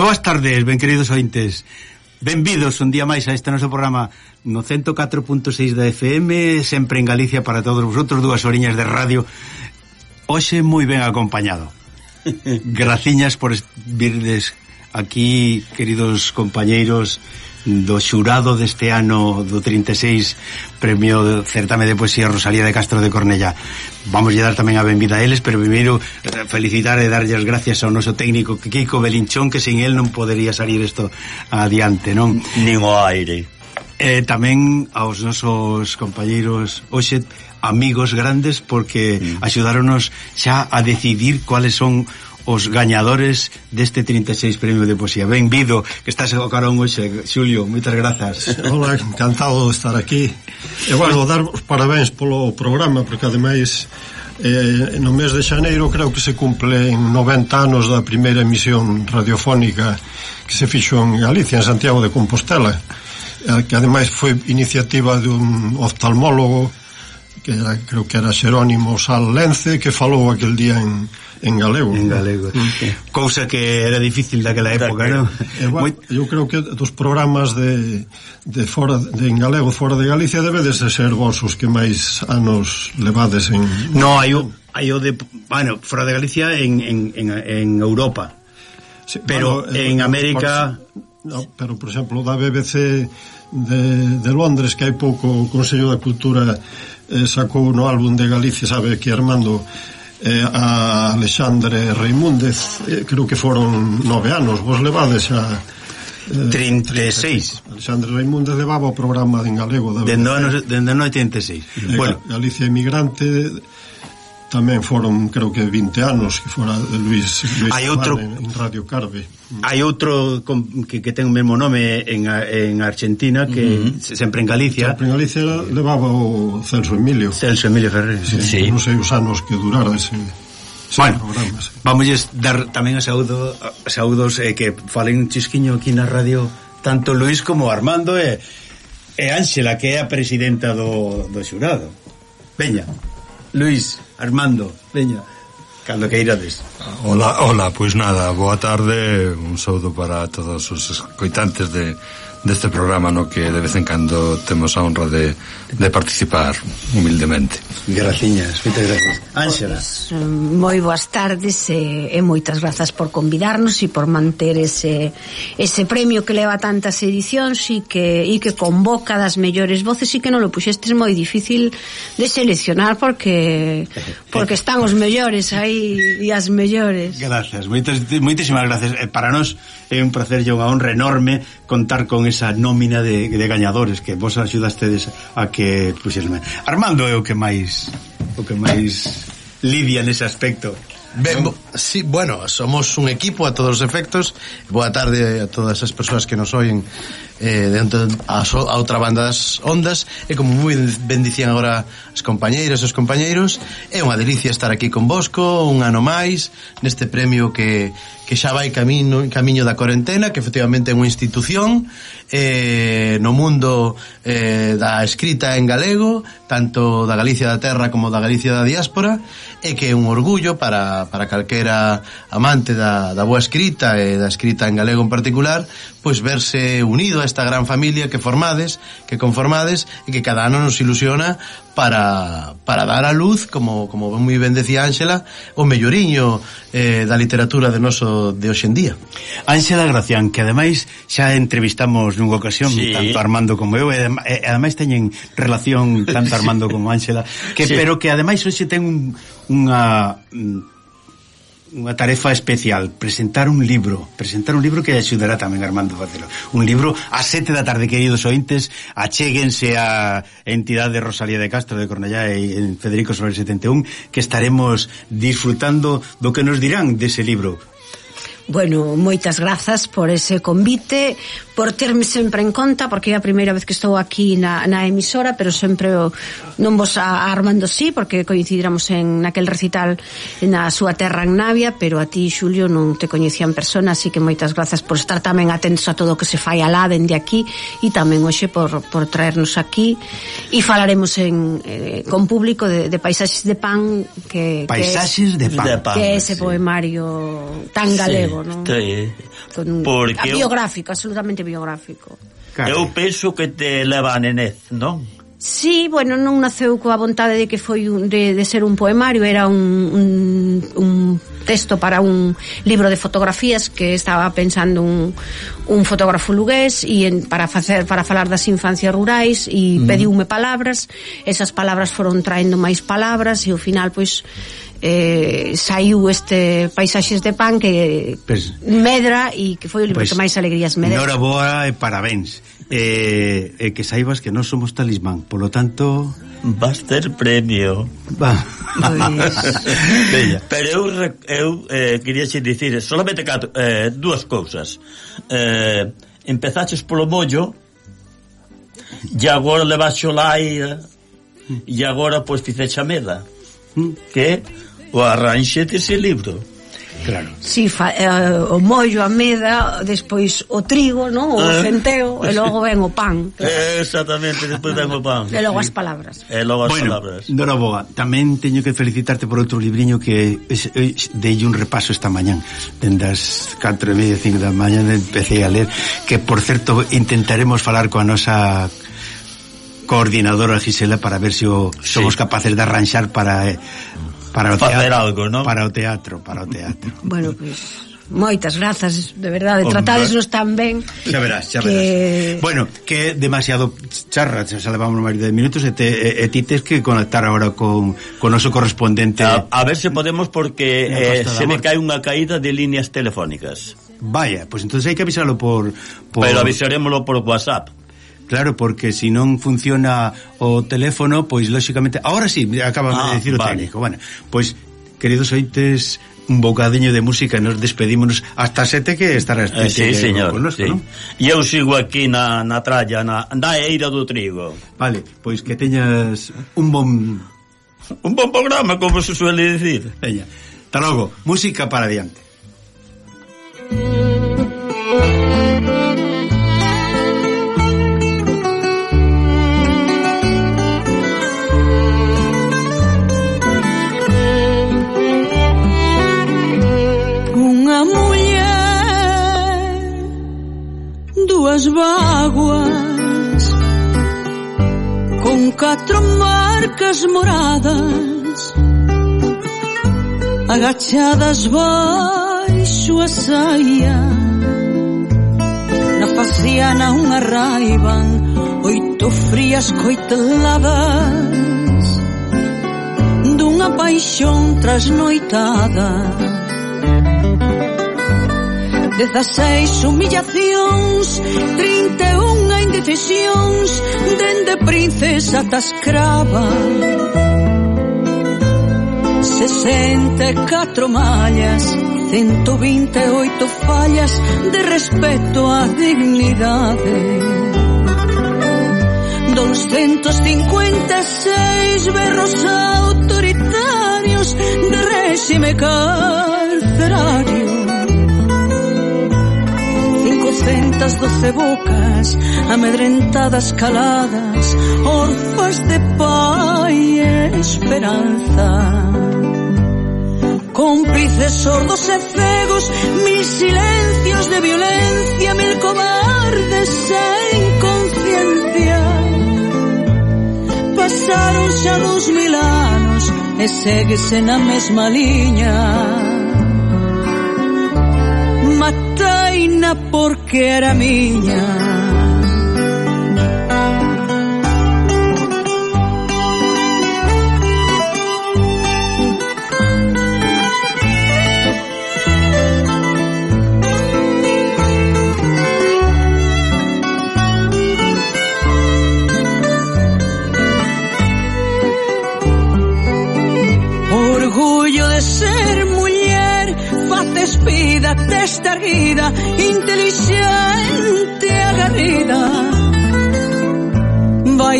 boas tardes, ben queridos ointes. Benvidos un día máis a este noso programa no 104.6 da FM, sempre en Galicia para todos vosotros, dúas oriñas de radio. Hoxe moi ben acompañado. Graciñas por virdes aquí, queridos compañeiros do xurado deste ano do 36 Premio Certame de Poesía Rosalía de Castro de Cornella. Vamos a dar tamén a benvida a eles, pero primeiro eh, felicitar e darlle as gracias ao noso técnico Kiko Belinchón, que sin el non podería salir isto adiante, non? Nin o aire. E tamén aos nosos compañeiros hoxe amigos grandes porque mm. axudáronos xa a decidir cuáles son os gañadores deste 36 Premio de Poesía. Benvido, que estás ao carón hoxe, Xulio, moitas grazas. Hola, encantado de estar aquí. E, bueno, dar os parabéns polo programa, porque ademais eh, no mes de xaneiro creo que se cumplen 90 anos da primeira emisión radiofónica que se fixo en Galicia, en Santiago de Compostela eh, que ademais foi iniciativa dun oftalmólogo que era, creo que era Xerónimo Sal Lence que falou aquel día en, en galego. En galego. Mm. Cousa que era difícil daquela época, non? Moi... Eu creo que dos programas de, de fora de en galego fora de Galicia debedes de ser vos os que máis anos levades en No, hai o, hai o de, bueno, fora de Galicia en, en, en, en Europa. Sí, pero bueno, eh, en América no, pero por exemplo da BBC de, de Londres que hai pouco o Consello da Cultura eh, sacou no álbum de Galicia sabe que Armando eh, a Alexandre Reimúndez, eh, creo que foron nove anos, vos levades a... Eh, 36 Alexandre Reimúndez levaba o programa en galego. Dende o ano, dende 86 eh, bueno. Galicia Emigrante tamén foron, creo que 20 anos que fora Luis, Luis hai outro, en Radio Carve. Hai outro que, que ten o mesmo nome en, en Argentina que uh -huh. sempre en Galicia. Sempre en Galicia levaba o Celso Emilio. Celso Emilio Ferrer. Sí, sí. Non sei os anos que durara ese Bueno, vamos a dar tamén a saúdo, a saúdos eh, que falen un chisquiño aquí na radio tanto Luis como Armando e, e Ángela que é a presidenta do, do xurado. Veña. Luis, Armando, veña cando que irades. Ola, ola, pois nada, boa tarde, un saúdo para todos os escoitantes de deste programa no que de vez en cando temos a honra de, de participar humildemente. Graciñas, moitas gracias. Ángela. Pues, moi boas tardes e, e moitas grazas por convidarnos e por manter ese, ese premio que leva tantas edicións e que, e que convoca das mellores voces e que non lo puxestes moi difícil de seleccionar porque porque están os mellores aí e as mellores. Grazas, moitas, moitísimas grazas. Eh, para nós é un placer e unha honra enorme contar con esa nómina de, de gañadores que vos axudastedes a que puxesme. Armando é o que máis o que máis lidia nese aspecto. Ben, bo, sí, bueno, somos un equipo a todos os efectos Boa tarde a todas as persoas que nos oyen eh, dentro a, so, a outra banda das ondas e como moi ben dicían agora as compañeiras e os compañeiros é unha delicia estar aquí con Bosco un ano máis neste premio que, que xa vai camiño, camiño da cuarentena que efectivamente é unha institución eh, no mundo eh, da escrita en galego tanto da Galicia da Terra como da Galicia da Diáspora e que é un orgullo para, para calquera amante da, da boa escrita e da escrita en galego en particular pois verse unido a esta gran familia que formades, que conformades e que cada ano nos ilusiona para, para dar a luz, como, como moi ben decía Ángela, o melloriño eh, da literatura de noso de hoxendía. Ángela Gracián, que ademais xa entrevistamos nunha ocasión sí. tanto Armando como eu, e ademais teñen relación tanto Armando como Ángela, que sí. pero que ademais hoxe ten un, unha mm, unha tarefa especial, presentar un libro, presentar un libro que axudará tamén Armando Facelo. Un libro a sete da tarde, queridos ointes, achéguense a entidade Rosalía de Castro de Cornellá e en Federico Soler 71, que estaremos disfrutando do que nos dirán dese libro. Bueno, moitas grazas por ese convite, por terme sempre en conta, porque é a primeira vez que estou aquí na, na emisora, pero sempre o, non vos a, a Armando sí, porque coincidiramos en naquel recital na súa terra en Navia, pero a ti, Xulio, non te coñecía en persona, así que moitas grazas por estar tamén atentos a todo o que se fai alá dende aquí e tamén hoxe por, por traernos aquí e falaremos en, eh, con público de, de Paisaxes de Pan que, Paisaxes que es, de, pan. que é ese poemario tan galego sí, non? Sí. Con, porque biográfico, absolutamente biográfico autobiográfico. Eu penso que te leva a nenez, non? Sí, bueno, non naceu coa vontade de que foi un, de, de ser un poemario, era un, un, un texto para un libro de fotografías que estaba pensando un, un fotógrafo lugués e en, para facer para falar das infancias rurais e mm. pediume palabras, esas palabras foron traendo máis palabras e ao final pois eh, saiu este Paisaxes de Pan que pues, medra e que foi o libro pues, que máis alegrías me deu. Nora boa e parabéns. Eh, eh, que saibas que non somos talismán, polo tanto vas ter premio. Va. Pois. Pues... Pero eu eu eh, quería xe dicir solamente catro, eh, dúas cousas. Eh, empezaches polo mollo e agora levaxo laia e agora pois pues, a meda. Mm. Que o arranxe dese libro. Claro. Si, fa, eh, o mollo, a meda, despois o trigo, no? o eh, centeo, e logo ven o pan. Eh, exactamente, despois ven o pan. E logo as palabras. E logo as bueno, palabras. Dora Boa, tamén teño que felicitarte por outro libriño que eh, dei un repaso esta mañán, dende as 4 e media, 5 da mañá empecé a ler, que, por certo, intentaremos falar coa nosa coordinadora Gisela para ver se si o, sí. somos capaces de arranxar para eh, para o facer algo, non? Para o teatro, para o teatro. bueno, pois pues, moitas grazas, de verdade, Hombre. tan ben. Xa verás, xa que... verás. Bueno, que demasiado charra, xa levamos máis de 10 minutos e, te, e, e ti tes que conectar agora con, con o noso correspondente. A, a ver se podemos porque eh, se me cae unha caída de líneas telefónicas. Vaya, pois pues entonces hai que avisarlo por, por... Pero avisarémoslo por WhatsApp. Claro, porque se si non funciona o teléfono, pois lóxicamente... Ahora sí, acaba ah, de dicir o vale. técnico. Bueno, pois, queridos ointes, un bocadiño de música, nos despedímonos hasta sete que estará este eh, sí, señor, connosco, sí. non? E eu sigo aquí na, na tralla, na, na eira do trigo. Vale, pois que teñas un bon... Un bon programa, como se suele dicir. Veña, hasta logo, música para diante. catro marcas moradas agachadas baixo a saia. Na faciana unha raiban oito frías coiteladas dunha paixón trasnoitada. Dezaseis humillacións trinta e un en decisións dende princesa ata escrava. 64 mallas, 128 fallas de respeto á dignidade. 256 berros autoritarios de réxime carcerario tantas doce bocas, amedrentadas caladas, orfas de pai e esperanza. Cómplices sordos e cegos, mil silencios de violencia, mil cobardes sen conciencia. Pasaron xa dos mil anos e segues na mesma liña. porque era mía.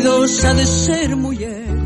traidor ha de ser muy